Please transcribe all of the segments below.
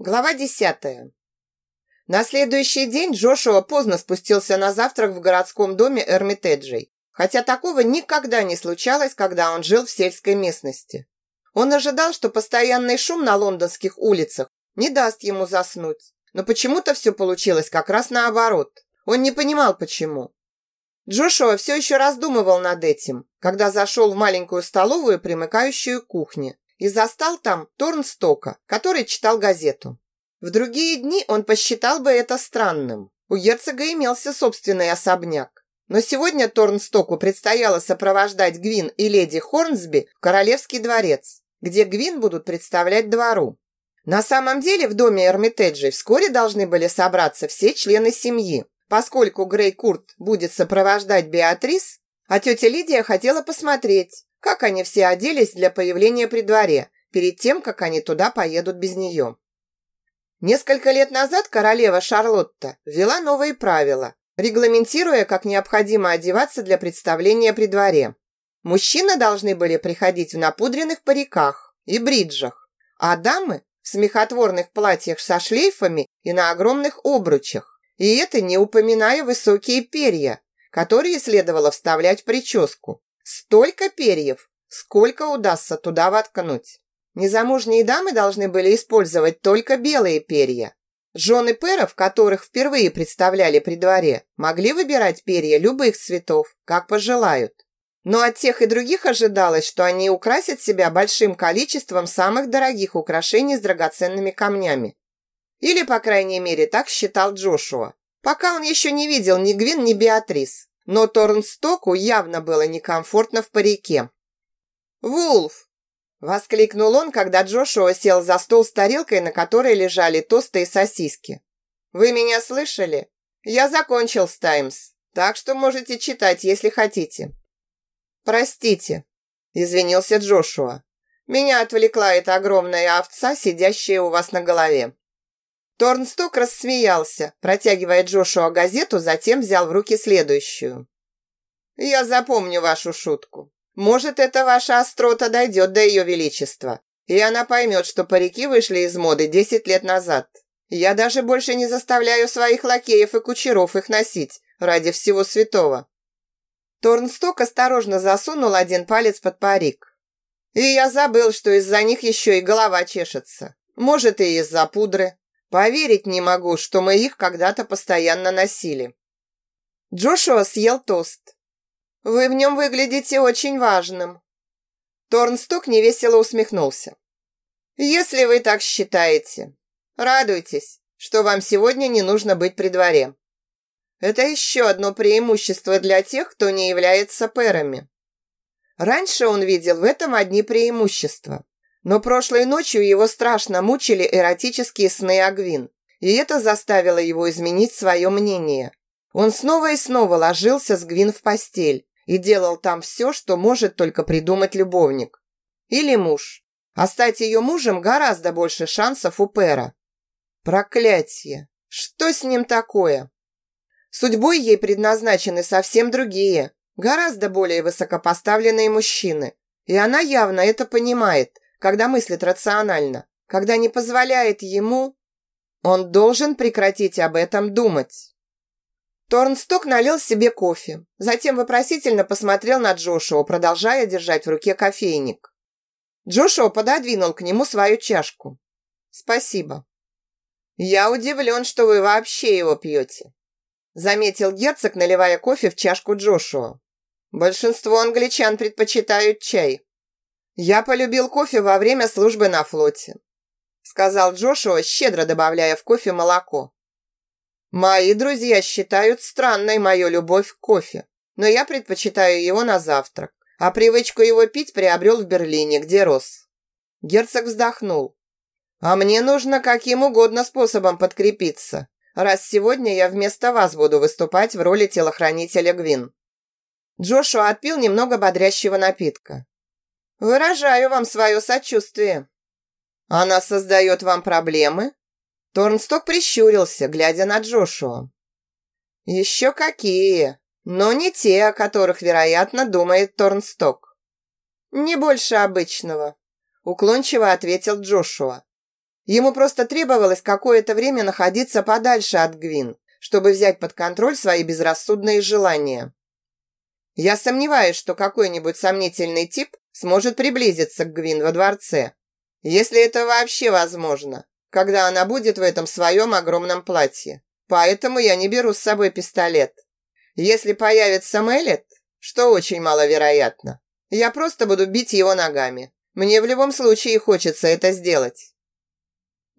Глава десятая. На следующий день Джошуа поздно спустился на завтрак в городском доме Эрмитеджей, хотя такого никогда не случалось, когда он жил в сельской местности. Он ожидал, что постоянный шум на лондонских улицах не даст ему заснуть, но почему-то все получилось как раз наоборот. Он не понимал, почему. Джошуа все еще раздумывал над этим, когда зашел в маленькую столовую, примыкающую к кухне, и застал там Торнстока, который читал газету. В другие дни он посчитал бы это странным. У герцога имелся собственный особняк. Но сегодня Торнстоку предстояло сопровождать Гвин и леди Хорнсби в Королевский дворец, где Гвин будут представлять двору. На самом деле в доме Эрмитеджей вскоре должны были собраться все члены семьи, поскольку Грей Курт будет сопровождать Беатрис, а тетя Лидия хотела посмотреть, как они все оделись для появления при дворе, перед тем, как они туда поедут без нее. Несколько лет назад королева Шарлотта ввела новые правила, регламентируя, как необходимо одеваться для представления при дворе. Мужчины должны были приходить в напудренных париках и бриджах, а дамы в смехотворных платьях со шлейфами и на огромных обручах. И это не упоминая высокие перья, которые следовало вставлять в прическу. Столько перьев, сколько удастся туда воткнуть. Незамужние дамы должны были использовать только белые перья. Жены пэров, которых впервые представляли при дворе, могли выбирать перья любых цветов, как пожелают. Но от тех и других ожидалось, что они украсят себя большим количеством самых дорогих украшений с драгоценными камнями. Или, по крайней мере, так считал Джошуа, пока он еще не видел ни Гвин, ни Беатрис но Торнстоку явно было некомфортно в парике. «Вулф!» – воскликнул он, когда Джошуа сел за стол с тарелкой, на которой лежали тосты и сосиски. «Вы меня слышали? Я закончил с «Таймс», так что можете читать, если хотите». «Простите», – извинился Джошуа. «Меня отвлекла эта огромная овца, сидящая у вас на голове». Торнсток рассмеялся, протягивая Джошуа газету, затем взял в руки следующую. «Я запомню вашу шутку. Может, эта ваша острота дойдет до ее величества, и она поймет, что парики вышли из моды 10 лет назад. Я даже больше не заставляю своих лакеев и кучеров их носить ради всего святого». Торнсток осторожно засунул один палец под парик. «И я забыл, что из-за них еще и голова чешется. Может, и из-за пудры. Поверить не могу, что мы их когда-то постоянно носили. Джошуа съел тост. Вы в нем выглядите очень важным. Торнсток невесело усмехнулся. Если вы так считаете, радуйтесь, что вам сегодня не нужно быть при дворе. Это еще одно преимущество для тех, кто не является пэрами. Раньше он видел в этом одни преимущества. Но прошлой ночью его страшно мучили эротические сны Агвин, и это заставило его изменить свое мнение. Он снова и снова ложился с Гвин в постель и делал там все, что может только придумать любовник. Или муж. А стать ее мужем гораздо больше шансов у Пера. Проклятие! Что с ним такое? Судьбой ей предназначены совсем другие, гораздо более высокопоставленные мужчины. И она явно это понимает – когда мыслит рационально, когда не позволяет ему... Он должен прекратить об этом думать. Торнсток налил себе кофе, затем вопросительно посмотрел на Джошуа, продолжая держать в руке кофейник. Джошуа пододвинул к нему свою чашку. «Спасибо». «Я удивлен, что вы вообще его пьете», заметил герцог, наливая кофе в чашку Джошуа. «Большинство англичан предпочитают чай». «Я полюбил кофе во время службы на флоте», сказал Джошуа, щедро добавляя в кофе молоко. «Мои друзья считают странной мою любовь к кофе, но я предпочитаю его на завтрак, а привычку его пить приобрел в Берлине, где рос». Герцог вздохнул. «А мне нужно каким угодно способом подкрепиться, раз сегодня я вместо вас буду выступать в роли телохранителя Гвин». Джошуа отпил немного бодрящего напитка. Выражаю вам свое сочувствие. Она создает вам проблемы? Торнсток прищурился, глядя на Джошуа. Еще какие, но не те, о которых, вероятно, думает Торнсток. Не больше обычного, уклончиво ответил Джошуа. Ему просто требовалось какое-то время находиться подальше от Гвин, чтобы взять под контроль свои безрассудные желания. Я сомневаюсь, что какой-нибудь сомнительный тип сможет приблизиться к Гвин во дворце, если это вообще возможно, когда она будет в этом своем огромном платье. Поэтому я не беру с собой пистолет. Если появится Мелет, что очень маловероятно, я просто буду бить его ногами. Мне в любом случае хочется это сделать.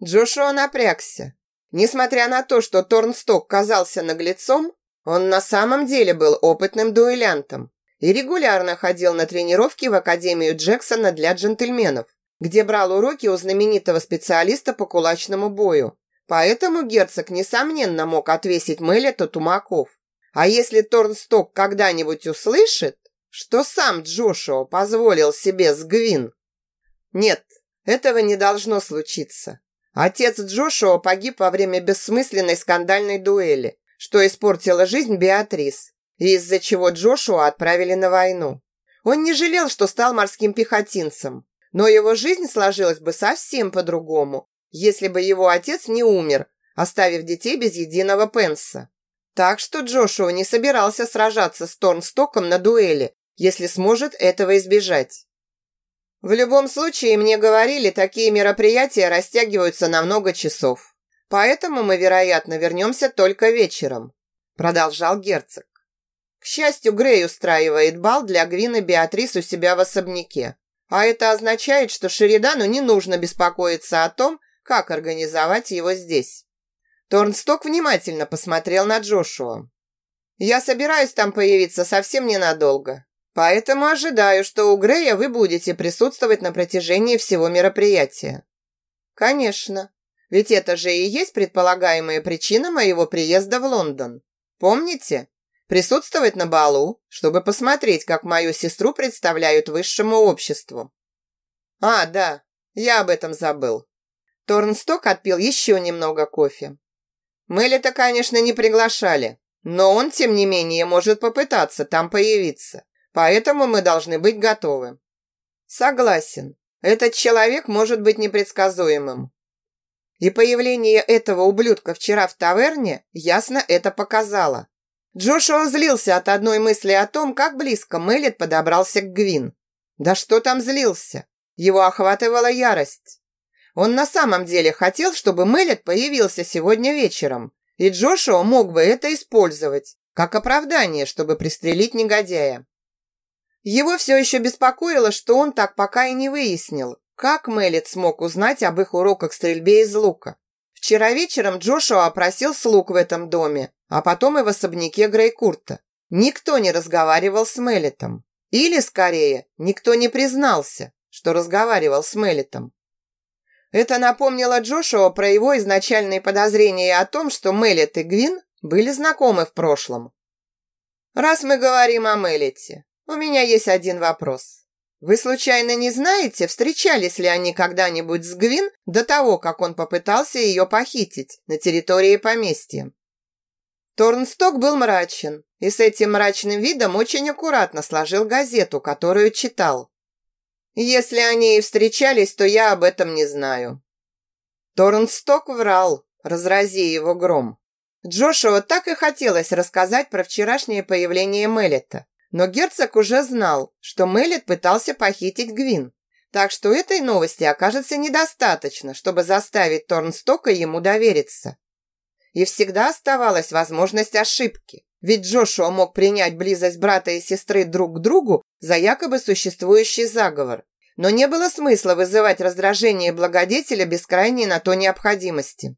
Джошуа напрягся. Несмотря на то, что Торнсток казался наглецом, он на самом деле был опытным дуэлянтом и регулярно ходил на тренировки в Академию Джексона для джентльменов, где брал уроки у знаменитого специалиста по кулачному бою. Поэтому герцог, несомненно, мог отвесить Мэллету тумаков. А если Торнсток когда-нибудь услышит, что сам Джошуа позволил себе с Гвин? Нет, этого не должно случиться. Отец Джошуа погиб во время бессмысленной скандальной дуэли, что испортило жизнь Беатрис, из-за чего Джошуа отправили на войну. Он не жалел, что стал морским пехотинцем, но его жизнь сложилась бы совсем по-другому, если бы его отец не умер, оставив детей без единого пенса. Так что Джошуа не собирался сражаться с Торнстоком на дуэли, если сможет этого избежать. В любом случае, мне говорили, такие мероприятия растягиваются на много часов. Поэтому мы, вероятно, вернемся только вечером», продолжал герцог. К счастью, Грей устраивает бал для Гвины Беатрис у себя в особняке. А это означает, что Шеридану не нужно беспокоиться о том, как организовать его здесь. Торнсток внимательно посмотрел на Джошуа. «Я собираюсь там появиться совсем ненадолго. Поэтому ожидаю, что у Грея вы будете присутствовать на протяжении всего мероприятия. Конечно, ведь это же и есть предполагаемая причина моего приезда в Лондон. Помните? Присутствовать на балу, чтобы посмотреть, как мою сестру представляют высшему обществу. А, да, я об этом забыл. Торнсток отпил еще немного кофе. Мэлли-то, конечно, не приглашали, но он, тем не менее, может попытаться там появиться. Поэтому мы должны быть готовы. Согласен. Этот человек может быть непредсказуемым. И появление этого ублюдка вчера в таверне ясно это показало. Джошуа злился от одной мысли о том, как близко Мэллет подобрался к Гвин. Да что там злился? Его охватывала ярость. Он на самом деле хотел, чтобы Мэллет появился сегодня вечером, и Джошуа мог бы это использовать как оправдание, чтобы пристрелить негодяя. Его все еще беспокоило, что он так пока и не выяснил, как Меллет смог узнать об их уроках стрельбе из лука. Вчера вечером Джошуа опросил слуг в этом доме, а потом и в особняке Грейкурта. Никто не разговаривал с Меллетом. Или, скорее, никто не признался, что разговаривал с Меллетом. Это напомнило Джошуа про его изначальные подозрения о том, что Меллет и Гвин были знакомы в прошлом. Раз мы говорим о Меллете, у меня есть один вопрос. Вы случайно не знаете, встречались ли они когда-нибудь с Гвин до того, как он попытался ее похитить на территории поместья? Торнсток был мрачен и с этим мрачным видом очень аккуратно сложил газету, которую читал. Если они и встречались, то я об этом не знаю. Торнсток врал, разрази его гром. Джошуа так и хотелось рассказать про вчерашнее появление Меллета. Но герцог уже знал, что Меллет пытался похитить Гвин. Так что этой новости окажется недостаточно, чтобы заставить Торнстока ему довериться. И всегда оставалась возможность ошибки. Ведь Джошуа мог принять близость брата и сестры друг к другу за якобы существующий заговор. Но не было смысла вызывать раздражение благодетеля без крайней на то необходимости.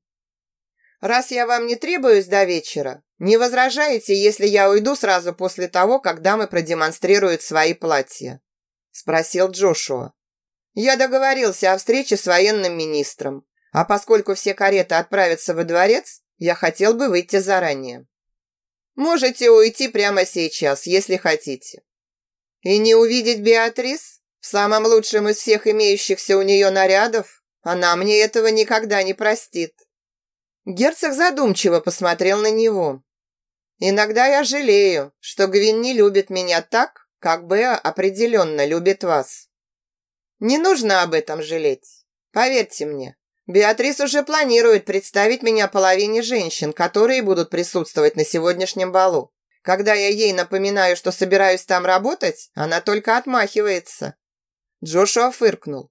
«Раз я вам не требуюсь до вечера, не возражаете, если я уйду сразу после того, как дамы продемонстрируют свои платья?» Спросил Джошуа. «Я договорился о встрече с военным министром, а поскольку все кареты отправятся во дворец, я хотел бы выйти заранее. Можете уйти прямо сейчас, если хотите. И не увидеть Беатрис? В самом лучшем из всех имеющихся у нее нарядов? Она мне этого никогда не простит». Герцог задумчиво посмотрел на него. Иногда я жалею, что Гвин не любит меня так, как Беа определенно любит вас. Не нужно об этом жалеть. Поверьте мне, Беатрис уже планирует представить меня половине женщин, которые будут присутствовать на сегодняшнем балу. Когда я ей напоминаю, что собираюсь там работать, она только отмахивается. Джошуа фыркнул.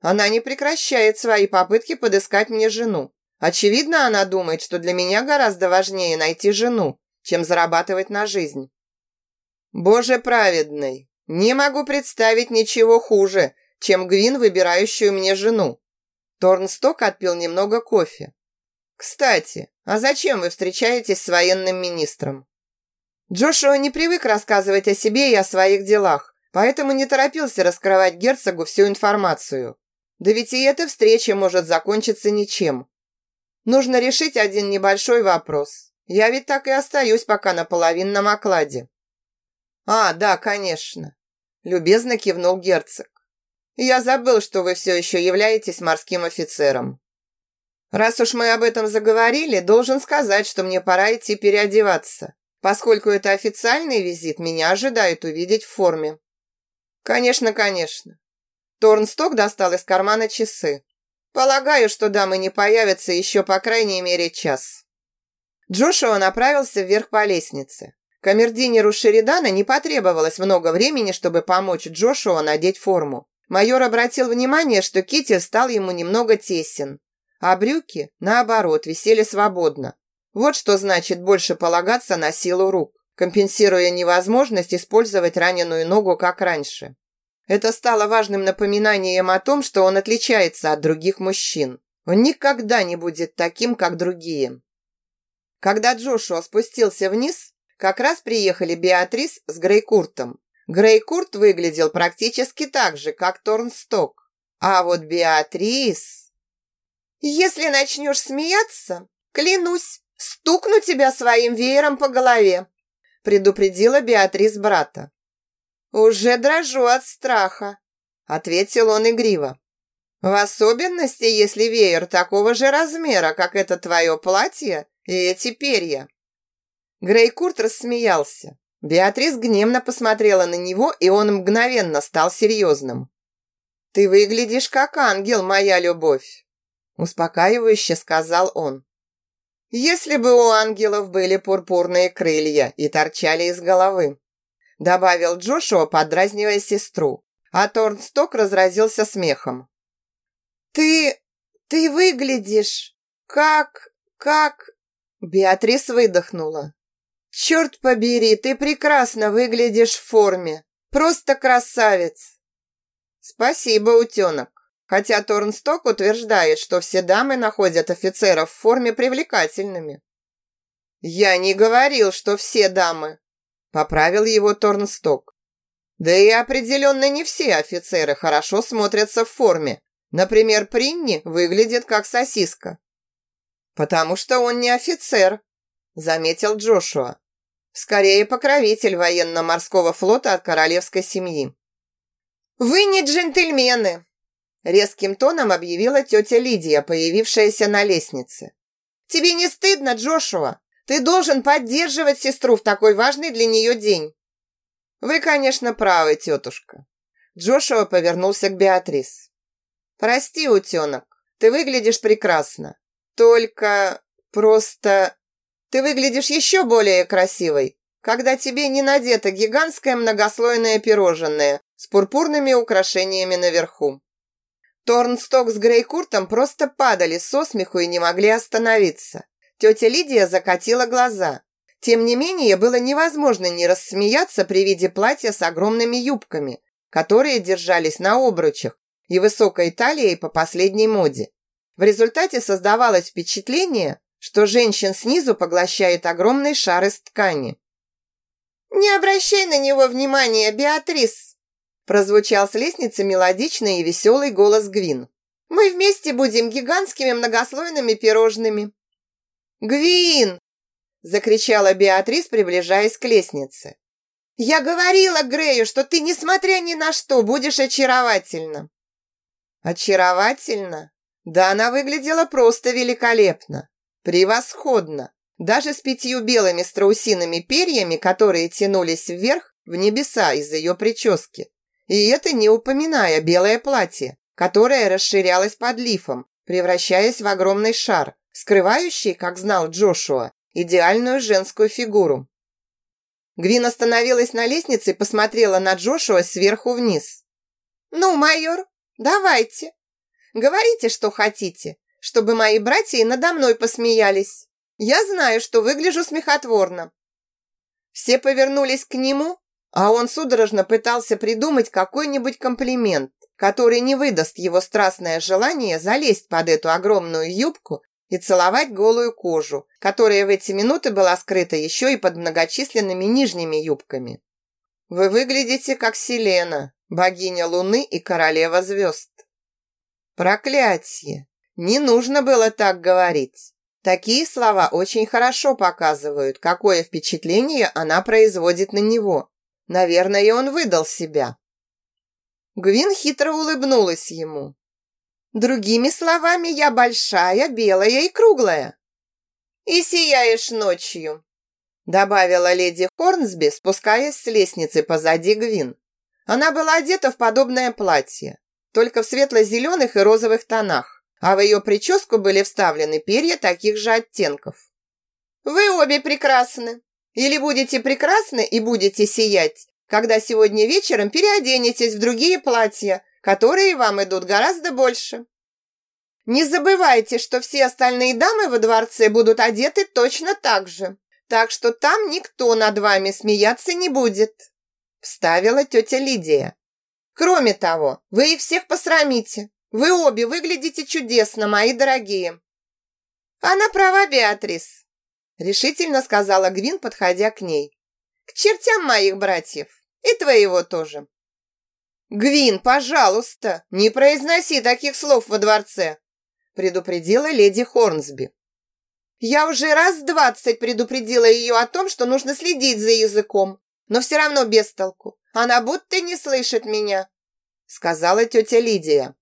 Она не прекращает свои попытки подыскать мне жену. Очевидно, она думает, что для меня гораздо важнее найти жену, чем зарабатывать на жизнь. Боже праведный, не могу представить ничего хуже, чем Гвин, выбирающую мне жену. Торнсток отпил немного кофе. «Кстати, а зачем вы встречаетесь с военным министром?» Джошуа не привык рассказывать о себе и о своих делах, поэтому не торопился раскрывать герцогу всю информацию. Да ведь и эта встреча может закончиться ничем. Нужно решить один небольшой вопрос. Я ведь так и остаюсь пока на половинном окладе. «А, да, конечно», – любезно кивнул герцог. Я забыл, что вы все еще являетесь морским офицером. Раз уж мы об этом заговорили, должен сказать, что мне пора идти переодеваться, поскольку это официальный визит, меня ожидают увидеть в форме. Конечно, конечно. Торнсток достал из кармана часы. Полагаю, что дамы не появятся еще по крайней мере час. Джошуа направился вверх по лестнице. Камердинеру Шеридана не потребовалось много времени, чтобы помочь Джошуа надеть форму. Майор обратил внимание, что китель стал ему немного тесен, а брюки, наоборот, висели свободно. Вот что значит больше полагаться на силу рук, компенсируя невозможность использовать раненую ногу, как раньше. Это стало важным напоминанием о том, что он отличается от других мужчин. Он никогда не будет таким, как другие. Когда Джошуа спустился вниз, как раз приехали Беатрис с Грейкуртом. Грейкурт выглядел практически так же, как Торнсток. А вот Беатрис... «Если начнешь смеяться, клянусь, стукну тебя своим веером по голове», предупредила Беатрис брата. «Уже дрожу от страха», ответил он игриво. «В особенности, если веер такого же размера, как это твое платье и эти перья». Грейкурт рассмеялся. Беатрис гневно посмотрела на него, и он мгновенно стал серьезным. «Ты выглядишь как ангел, моя любовь», – успокаивающе сказал он. «Если бы у ангелов были пурпурные крылья и торчали из головы», – добавил Джошуа, подразнивая сестру, а Торнсток разразился смехом. «Ты... ты выглядишь как... как...» Беатрис выдохнула. «Черт побери, ты прекрасно выглядишь в форме. Просто красавец!» «Спасибо, утенок. Хотя Торнсток утверждает, что все дамы находят офицеров в форме привлекательными». «Я не говорил, что все дамы», – поправил его Торнсток. «Да и определенно не все офицеры хорошо смотрятся в форме. Например, Принни выглядит как сосиска». «Потому что он не офицер», – заметил Джошуа. Скорее, покровитель военно-морского флота от королевской семьи. «Вы не джентльмены!» Резким тоном объявила тетя Лидия, появившаяся на лестнице. «Тебе не стыдно, Джошуа? Ты должен поддерживать сестру в такой важный для нее день». «Вы, конечно, правы, тетушка». Джошуа повернулся к Беатрис. «Прости, утенок, ты выглядишь прекрасно. Только просто ты выглядишь еще более красивой, когда тебе не надето гигантское многослойное пирожное с пурпурными украшениями наверху. Торнсток с Грейкуртом просто падали со смеху и не могли остановиться. Тетя Лидия закатила глаза. Тем не менее, было невозможно не рассмеяться при виде платья с огромными юбками, которые держались на обручах, и высокой талией по последней моде. В результате создавалось впечатление, что женщин снизу поглощает огромный шар из ткани. «Не обращай на него внимания, Беатрис!» прозвучал с лестницы мелодичный и веселый голос Гвин. «Мы вместе будем гигантскими многослойными пирожными!» «Гвин!» закричала Беатрис, приближаясь к лестнице. «Я говорила Грею, что ты, несмотря ни на что, будешь очаровательна!» «Очаровательно?» Да она выглядела просто великолепно. Превосходно! Даже с пятью белыми страусиными перьями, которые тянулись вверх в небеса из ее прически. И это не упоминая белое платье, которое расширялось под лифом, превращаясь в огромный шар, скрывающий, как знал Джошуа, идеальную женскую фигуру. Гвин остановилась на лестнице и посмотрела на Джошуа сверху вниз. «Ну, майор, давайте. Говорите, что хотите, чтобы мои братья надо мной посмеялись. Я знаю, что выгляжу смехотворно». Все повернулись к нему, а он судорожно пытался придумать какой-нибудь комплимент, который не выдаст его страстное желание залезть под эту огромную юбку и целовать голую кожу, которая в эти минуты была скрыта еще и под многочисленными нижними юбками. «Вы выглядите как Селена, богиня Луны и королева звезд». «Проклятие! Не нужно было так говорить. Такие слова очень хорошо показывают, какое впечатление она производит на него. Наверное, он выдал себя». Гвин хитро улыбнулась ему. Другими словами, я большая, белая и круглая. И сияешь ночью, добавила леди Хорнсби, спускаясь с лестницы позади Гвин. Она была одета в подобное платье, только в светло-зеленых и розовых тонах, а в ее прическу были вставлены перья таких же оттенков. «Вы обе прекрасны. Или будете прекрасны и будете сиять, когда сегодня вечером переоденетесь в другие платья, которые вам идут гораздо больше. Не забывайте, что все остальные дамы во дворце будут одеты точно так же, так что там никто над вами смеяться не будет», вставила тетя Лидия. «Кроме того, вы их всех посрамите. Вы обе выглядите чудесно, мои дорогие». «Она права, Беатрис», решительно сказала Гвин, подходя к ней. «К чертям моих братьев и твоего тоже». «Гвин, пожалуйста, не произноси таких слов во дворце!» предупредила леди Хорнсби. «Я уже раз двадцать предупредила ее о том, что нужно следить за языком, но все равно без толку. Она будто не слышит меня», сказала тетя Лидия.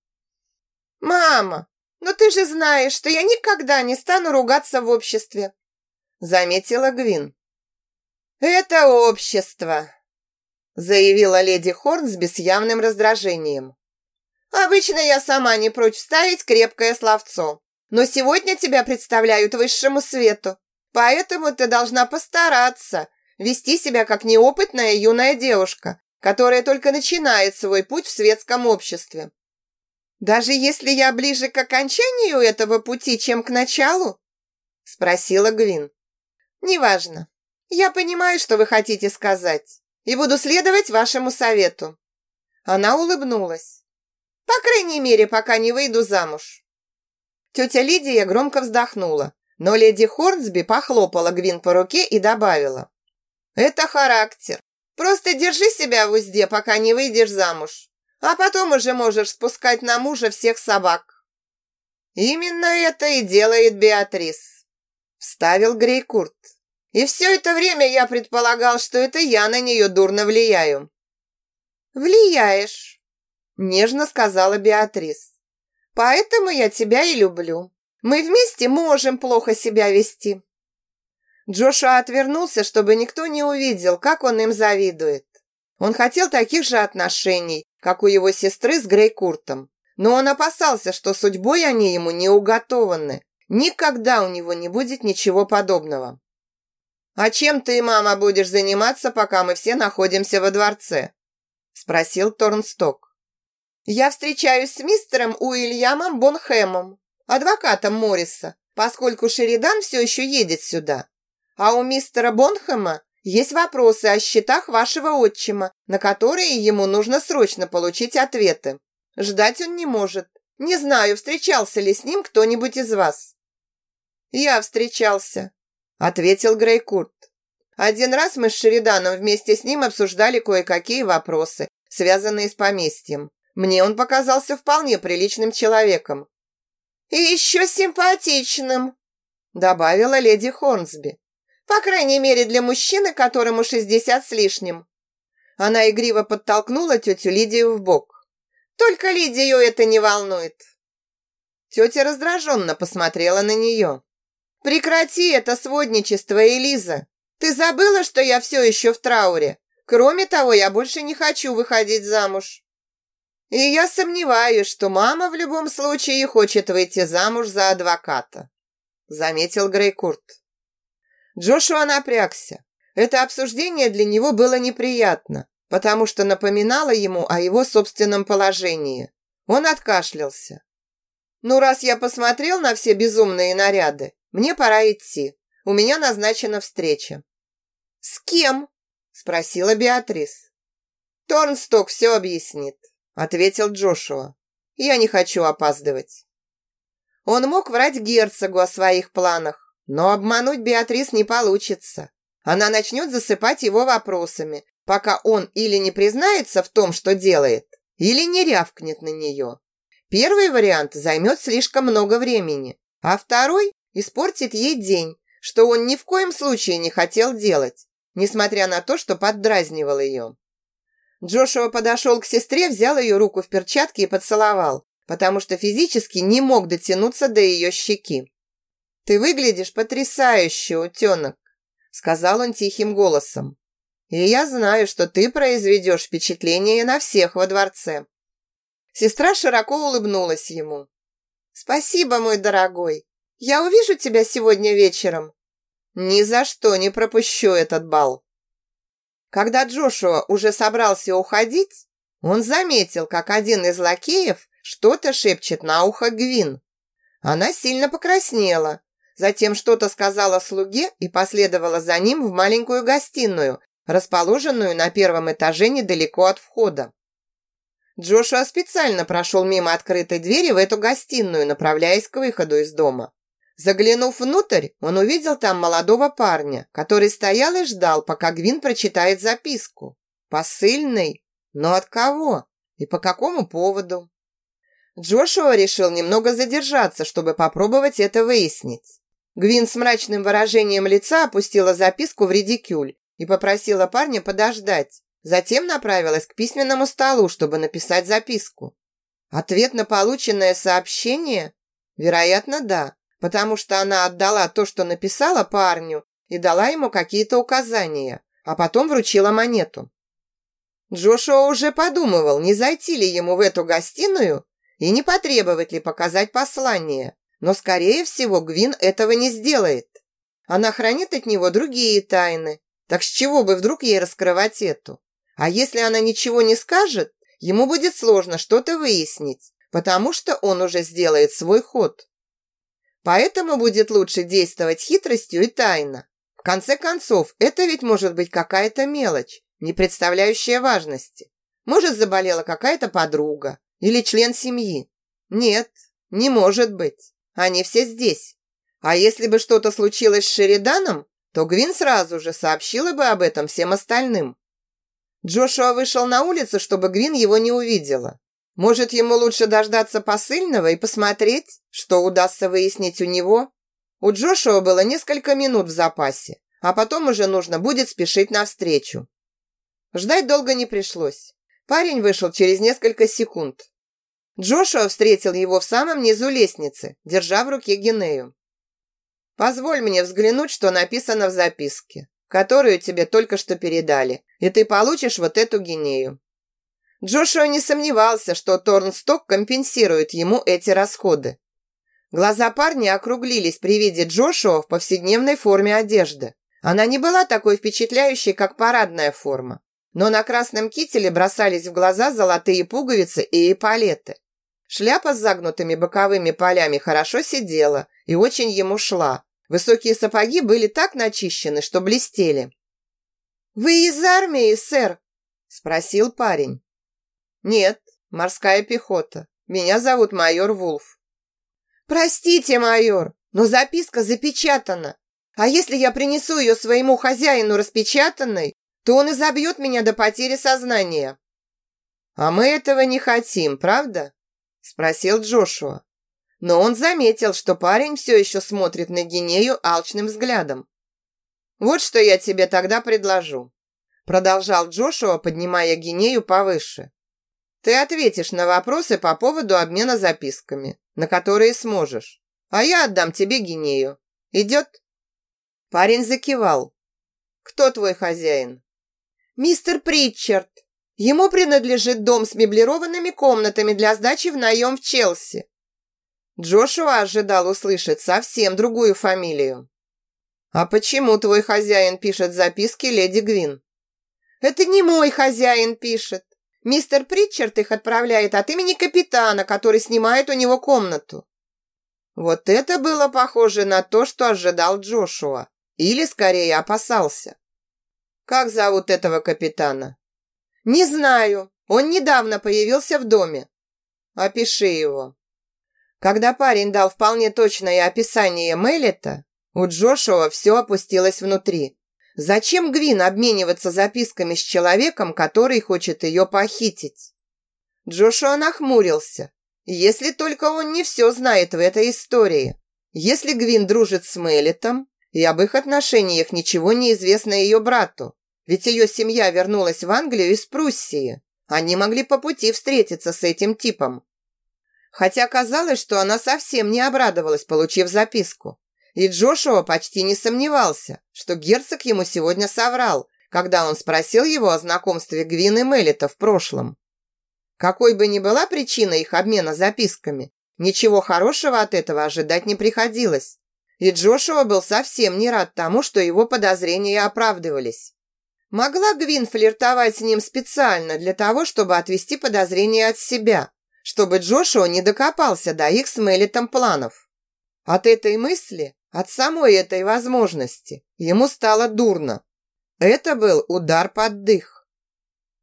«Мама, но ты же знаешь, что я никогда не стану ругаться в обществе», заметила Гвин. «Это общество», заявила леди Хорнсби с явным раздражением. «Обычно я сама не прочь вставить крепкое словцо, но сегодня тебя представляют высшему свету, поэтому ты должна постараться вести себя как неопытная юная девушка, которая только начинает свой путь в светском обществе. Даже если я ближе к окончанию этого пути, чем к началу?» спросила Гвин. «Неважно. Я понимаю, что вы хотите сказать и буду следовать вашему совету». Она улыбнулась. «По крайней мере, пока не выйду замуж». Тетя Лидия громко вздохнула, но леди Хорнсби похлопала Гвин по руке и добавила. «Это характер. Просто держи себя в узде, пока не выйдешь замуж, а потом уже можешь спускать на мужа всех собак». «Именно это и делает Беатрис», – вставил Грейкурт. И все это время я предполагал, что это я на нее дурно влияю. «Влияешь», – нежно сказала Беатрис. «Поэтому я тебя и люблю. Мы вместе можем плохо себя вести». Джошуа отвернулся, чтобы никто не увидел, как он им завидует. Он хотел таких же отношений, как у его сестры с Грейкуртом. Но он опасался, что судьбой они ему не уготованы. Никогда у него не будет ничего подобного. «А чем ты, мама, будешь заниматься, пока мы все находимся во дворце?» спросил Торнсток. «Я встречаюсь с мистером Уильямом Бонхэмом, адвокатом Морриса, поскольку Шеридан все еще едет сюда. А у мистера Бонхэма есть вопросы о счетах вашего отчима, на которые ему нужно срочно получить ответы. Ждать он не может. Не знаю, встречался ли с ним кто-нибудь из вас». «Я встречался», ответил Грейкурт. Один раз мы с Шериданом вместе с ним обсуждали кое-какие вопросы, связанные с поместьем. Мне он показался вполне приличным человеком. «И еще симпатичным», добавила леди Хорнсби. «По крайней мере, для мужчины, которому шестьдесят с лишним». Она игриво подтолкнула тетю Лидию в бок. «Только Лидию это не волнует». Тетя раздраженно посмотрела на нее. Прекрати это сводничество, Элиза. Ты забыла, что я все еще в трауре? Кроме того, я больше не хочу выходить замуж. И я сомневаюсь, что мама в любом случае хочет выйти замуж за адвоката, заметил Грейкурт. Джошуа напрягся. Это обсуждение для него было неприятно, потому что напоминало ему о его собственном положении. Он откашлялся. «Ну, раз я посмотрел на все безумные наряды, мне пора идти. У меня назначена встреча». «С кем?» – спросила Беатрис. «Торнсток все объяснит», – ответил Джошуа. «Я не хочу опаздывать». Он мог врать герцогу о своих планах, но обмануть Беатрис не получится. Она начнет засыпать его вопросами, пока он или не признается в том, что делает, или не рявкнет на нее. Первый вариант займет слишком много времени, а второй испортит ей день, что он ни в коем случае не хотел делать, несмотря на то, что поддразнивал ее. Джошуа подошел к сестре, взял ее руку в перчатки и поцеловал, потому что физически не мог дотянуться до ее щеки. «Ты выглядишь потрясающе, утенок», — сказал он тихим голосом. И я знаю, что ты произведешь впечатление на всех во дворце». Сестра широко улыбнулась ему. «Спасибо, мой дорогой. Я увижу тебя сегодня вечером». «Ни за что не пропущу этот бал». Когда Джошуа уже собрался уходить, он заметил, как один из лакеев что-то шепчет на ухо Гвин. Она сильно покраснела, затем что-то сказала слуге и последовала за ним в маленькую гостиную, расположенную на первом этаже недалеко от входа. Джошуа специально прошел мимо открытой двери в эту гостиную, направляясь к выходу из дома. Заглянув внутрь, он увидел там молодого парня, который стоял и ждал, пока Гвин прочитает записку. Посыльный? Но от кого? И по какому поводу? Джошуа решил немного задержаться, чтобы попробовать это выяснить. Гвин с мрачным выражением лица опустила записку в редикюль и попросила парня подождать. Затем направилась к письменному столу, чтобы написать записку. Ответ на полученное сообщение? Вероятно, да, потому что она отдала то, что написала парню, и дала ему какие-то указания, а потом вручила монету. Джошуа уже подумывал, не зайти ли ему в эту гостиную и не потребовать ли показать послание, но, скорее всего, Гвин этого не сделает. Она хранит от него другие тайны, так с чего бы вдруг ей раскрывать эту? А если она ничего не скажет, ему будет сложно что-то выяснить, потому что он уже сделает свой ход. Поэтому будет лучше действовать хитростью и тайно. В конце концов, это ведь может быть какая-то мелочь, не представляющая важности. Может, заболела какая-то подруга или член семьи. Нет, не может быть. Они все здесь. А если бы что-то случилось с Шериданом, то Гвин сразу же сообщила бы об этом всем остальным. Джошуа вышел на улицу, чтобы Гвин его не увидела. Может, ему лучше дождаться посыльного и посмотреть, что удастся выяснить у него? У Джошуа было несколько минут в запасе, а потом уже нужно будет спешить навстречу. Ждать долго не пришлось. Парень вышел через несколько секунд. Джошуа встретил его в самом низу лестницы, держа в руке Гинею. Позволь мне взглянуть, что написано в записке, которую тебе только что передали, и ты получишь вот эту гинею». Джошуа не сомневался, что Торнсток компенсирует ему эти расходы. Глаза парня округлились при виде Джошуа в повседневной форме одежды. Она не была такой впечатляющей, как парадная форма, но на красном кителе бросались в глаза золотые пуговицы и эполеты. Шляпа с загнутыми боковыми полями хорошо сидела и очень ему шла, Высокие сапоги были так начищены, что блестели. «Вы из армии, сэр?» – спросил парень. «Нет, морская пехота. Меня зовут майор Вулф». «Простите, майор, но записка запечатана. А если я принесу ее своему хозяину распечатанной, то он изобьет меня до потери сознания». «А мы этого не хотим, правда?» – спросил Джошуа но он заметил, что парень все еще смотрит на Гинею алчным взглядом. «Вот что я тебе тогда предложу», продолжал Джошуа, поднимая Гинею повыше. «Ты ответишь на вопросы по поводу обмена записками, на которые сможешь, а я отдам тебе Гинею. Идет?» Парень закивал. «Кто твой хозяин?» «Мистер Притчард. Ему принадлежит дом с меблированными комнатами для сдачи в наем в Челси. Джошуа ожидал услышать совсем другую фамилию. «А почему твой хозяин пишет записки леди Гвин?» «Это не мой хозяин пишет. Мистер Притчард их отправляет от имени капитана, который снимает у него комнату». Вот это было похоже на то, что ожидал Джошуа. Или, скорее, опасался. «Как зовут этого капитана?» «Не знаю. Он недавно появился в доме». «Опиши его». Когда парень дал вполне точное описание Меллета, у Джошуа все опустилось внутри. Зачем Гвин обмениваться записками с человеком, который хочет ее похитить? Джошуа нахмурился. Если только он не все знает в этой истории. Если Гвин дружит с Меллетом, и об их отношениях ничего не известно ее брату, ведь ее семья вернулась в Англию из Пруссии. Они могли по пути встретиться с этим типом. Хотя казалось, что она совсем не обрадовалась, получив записку. И Джошуа почти не сомневался, что герцог ему сегодня соврал, когда он спросил его о знакомстве Гвин и Меллета в прошлом. Какой бы ни была причина их обмена записками, ничего хорошего от этого ожидать не приходилось. И Джошуа был совсем не рад тому, что его подозрения оправдывались. Могла Гвин флиртовать с ним специально для того, чтобы отвести подозрения от себя, чтобы Джошуа не докопался до их с Меллетом планов. От этой мысли от самой этой возможности ему стало дурно. Это был удар под дых.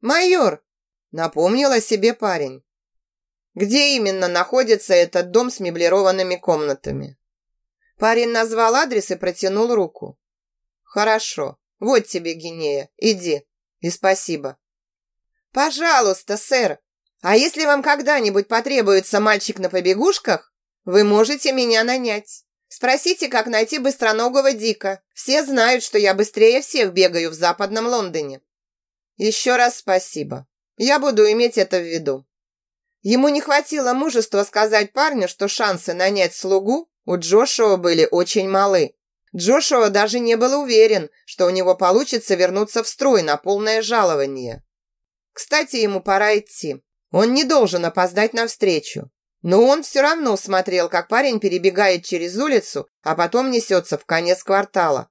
«Майор!» – напомнил о себе парень. «Где именно находится этот дом с меблированными комнатами?» Парень назвал адрес и протянул руку. «Хорошо. Вот тебе, Гинея. Иди. И спасибо». «Пожалуйста, сэр. А если вам когда-нибудь потребуется мальчик на побегушках, вы можете меня нанять». Спросите, как найти быстроногого Дика. Все знают, что я быстрее всех бегаю в западном Лондоне. Еще раз спасибо. Я буду иметь это в виду. Ему не хватило мужества сказать парню, что шансы нанять слугу у Джошуа были очень малы. Джошуа даже не был уверен, что у него получится вернуться в строй на полное жалование. Кстати, ему пора идти. Он не должен опоздать на встречу. Но он все равно смотрел, как парень перебегает через улицу, а потом несется в конец квартала.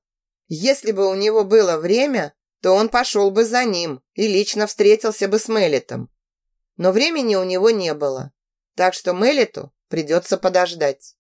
Если бы у него было время, то он пошел бы за ним и лично встретился бы с Меллетом. Но времени у него не было, так что Меллету придется подождать.